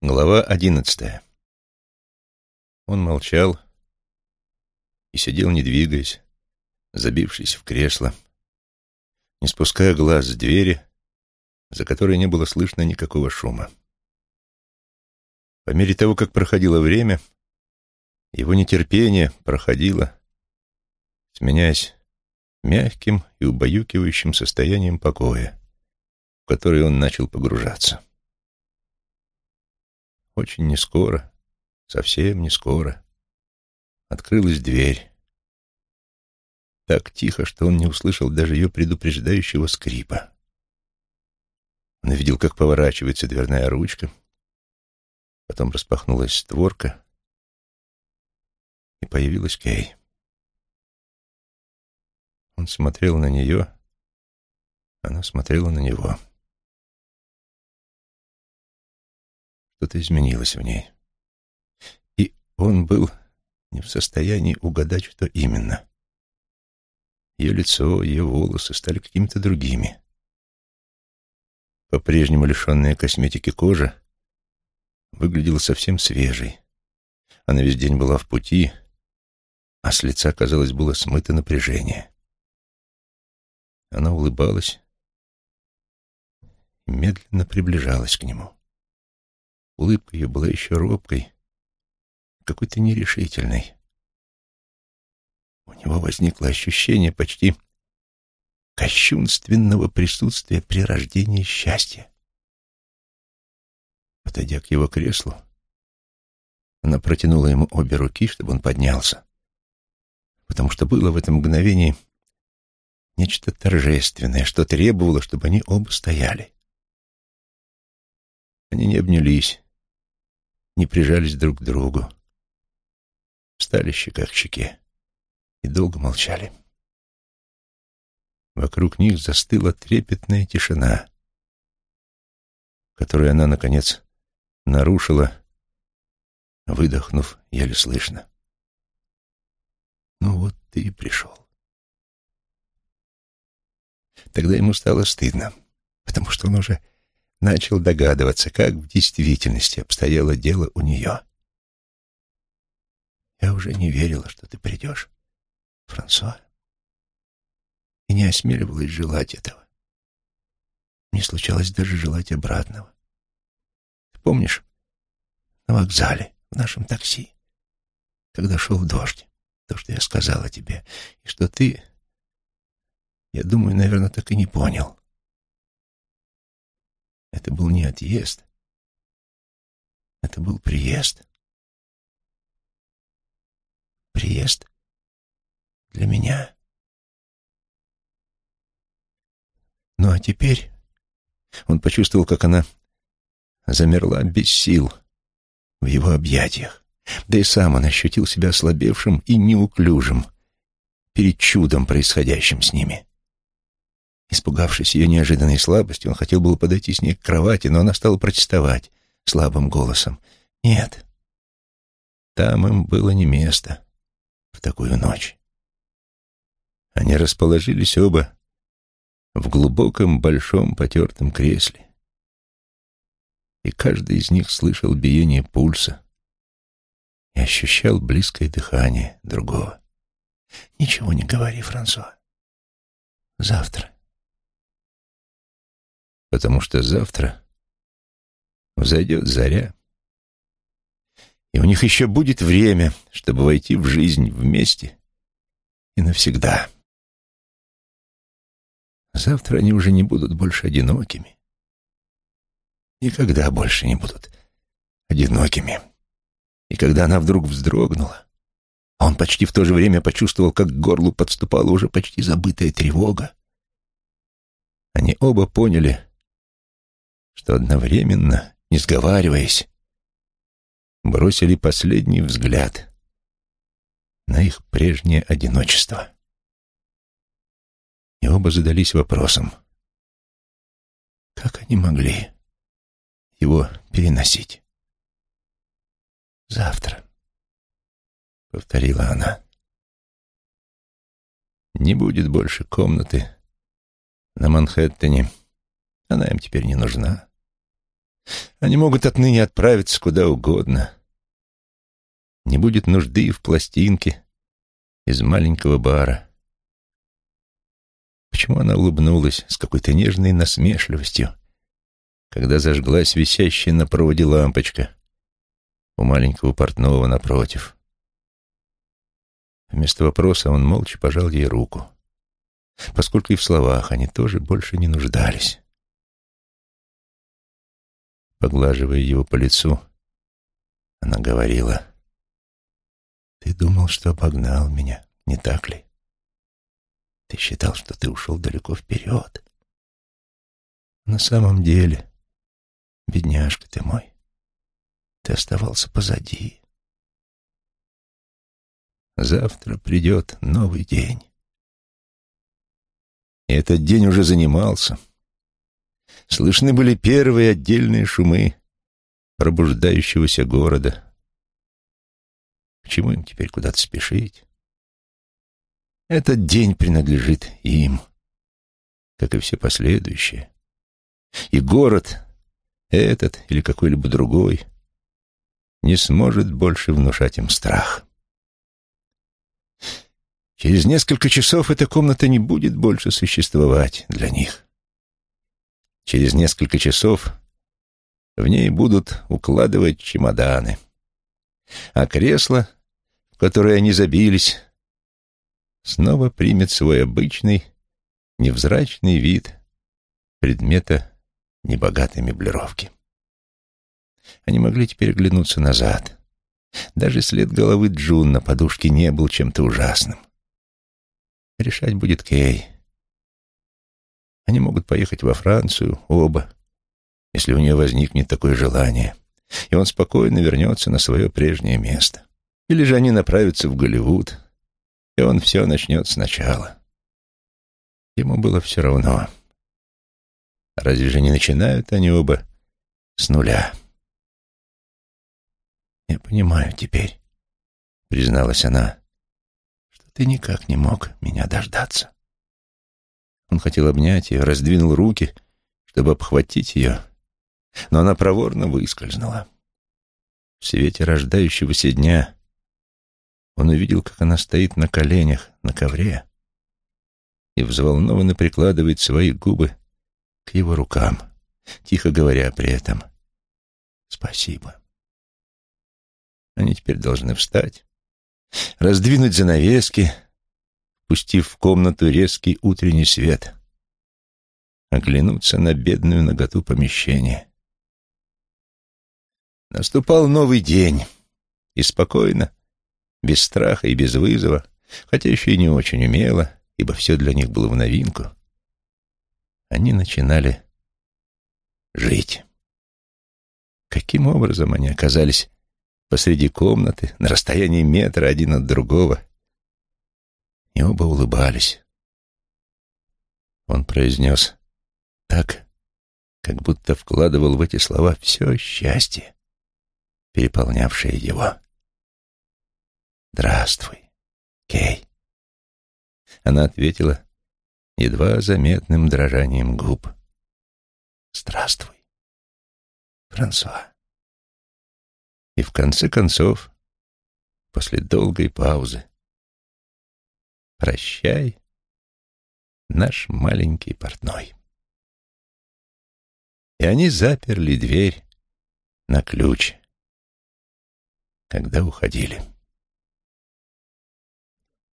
Глава одиннадцатая. Он молчал и сидел, не двигаясь, забившись в кресло, не спуская глаз с двери, за которой не было слышно никакого шума. По мере того, как проходило время, его нетерпение проходило, сменяясь мягким и убаюкивающим состоянием покоя, в который он начал погружаться. Очень нескоро, совсем не скоро, открылась дверь. Так тихо, что он не услышал даже ее предупреждающего скрипа. Он видел, как поворачивается дверная ручка, потом распахнулась створка, и появилась Кей. Он смотрел на нее, она смотрела на него. Что-то изменилось в ней. И он был не в состоянии угадать, что именно. Ее лицо, ее волосы стали какими-то другими. По-прежнему лишенная косметики кожа выглядела совсем свежей. Она весь день была в пути, а с лица, казалось, было смыто напряжение. Она улыбалась и медленно приближалась к нему. Улыбка ее была еще робкой, какой-то нерешительной. У него возникло ощущение почти кощунственного присутствия при рождении счастья. Подойдя к его креслу, она протянула ему обе руки, чтобы он поднялся, потому что было в этом мгновении нечто торжественное, что требовало, чтобы они оба стояли. Они не обнялись, не прижались друг к другу. Встали щека к щеке и долго молчали. Вокруг них застыла трепетная тишина, которую она, наконец, нарушила, выдохнув еле слышно. «Ну вот ты и пришел». Тогда ему стало стыдно, потому что он уже начал догадываться, как в действительности обстояло дело у нее. «Я уже не верила, что ты придешь, Франсуа, и не осмеливалась желать этого. Не случалось даже желать обратного. Ты помнишь, на вокзале, в нашем такси, когда шел дождь, то, что я сказала тебе, и что ты, я думаю, наверное, так и не понял. Это был не отъезд. Это был приезд. Приезд для меня. Ну а теперь он почувствовал, как она замерла без сил в его объятиях. Да и сам он ощутил себя ослабевшим и неуклюжим перед чудом, происходящим с ними. Испугавшись ее неожиданной слабости, он хотел было подойти с ней к кровати, но она стала протестовать слабым голосом. «Нет, там им было не место в такую ночь». Они расположились оба в глубоком, большом, потертом кресле, и каждый из них слышал биение пульса и ощущал близкое дыхание другого. «Ничего не говори, Франсуа. Завтра потому что завтра взойдет заря, и у них еще будет время, чтобы войти в жизнь вместе и навсегда. Завтра они уже не будут больше одинокими. Никогда больше не будут одинокими. И когда она вдруг вздрогнула, он почти в то же время почувствовал, как к горлу подступала уже почти забытая тревога. Они оба поняли, что одновременно, не сговариваясь, бросили последний взгляд на их прежнее одиночество. И оба задались вопросом, как они могли его переносить. «Завтра», — повторила она. «Не будет больше комнаты на Манхэттене. Она им теперь не нужна. Они могут отныне отправиться куда угодно. Не будет нужды в пластинке из маленького бара. Почему она улыбнулась с какой-то нежной насмешливостью, когда зажглась висящая на проводе лампочка у маленького портного напротив? Вместо вопроса он молча пожал ей руку, поскольку и в словах они тоже больше не нуждались. Поглаживая его по лицу, она говорила, «Ты думал, что обогнал меня, не так ли? Ты считал, что ты ушел далеко вперед. На самом деле, бедняжка ты мой, ты оставался позади. Завтра придет новый день. И этот день уже занимался. Слышны были первые отдельные шумы пробуждающегося города. К чему им теперь куда-то спешить? Этот день принадлежит им, как и все последующие. И город, этот или какой-либо другой, не сможет больше внушать им страх. Через несколько часов эта комната не будет больше существовать для них. Через несколько часов в ней будут укладывать чемоданы. А кресло, в которое они забились, снова примет свой обычный, невзрачный вид предмета небогатой меблировки. Они могли теперь глянуться назад. Даже след головы Джун на подушке не был чем-то ужасным. Решать будет Кей. Они могут поехать во Францию, оба, если у нее возникнет такое желание, и он спокойно вернется на свое прежнее место. Или же они направятся в Голливуд, и он все начнет сначала. Ему было все равно. Разве же не начинают они оба с нуля? «Я понимаю теперь», — призналась она, ты никак не мог меня дождаться. Он хотел обнять ее, раздвинул руки, чтобы обхватить ее, но она проворно выскользнула. В свете рождающегося дня он увидел, как она стоит на коленях на ковре и взволнованно прикладывает свои губы к его рукам, тихо говоря при этом «Спасибо». Они теперь должны встать раздвинуть занавески, пустив в комнату резкий утренний свет, оглянуться на бедную наготу помещения. Наступал новый день, и спокойно, без страха и без вызова, хотя еще и не очень умело, ибо все для них было в новинку, они начинали жить. Каким образом они оказались посреди комнаты, на расстоянии метра один от другого. И оба улыбались. Он произнес так, как будто вкладывал в эти слова все счастье, переполнявшее его. «Здравствуй, Кей». Она ответила едва заметным дрожанием губ. «Здравствуй, Франсуа». И в конце концов, после долгой паузы, «Прощай, наш маленький портной». И они заперли дверь на ключ, когда уходили.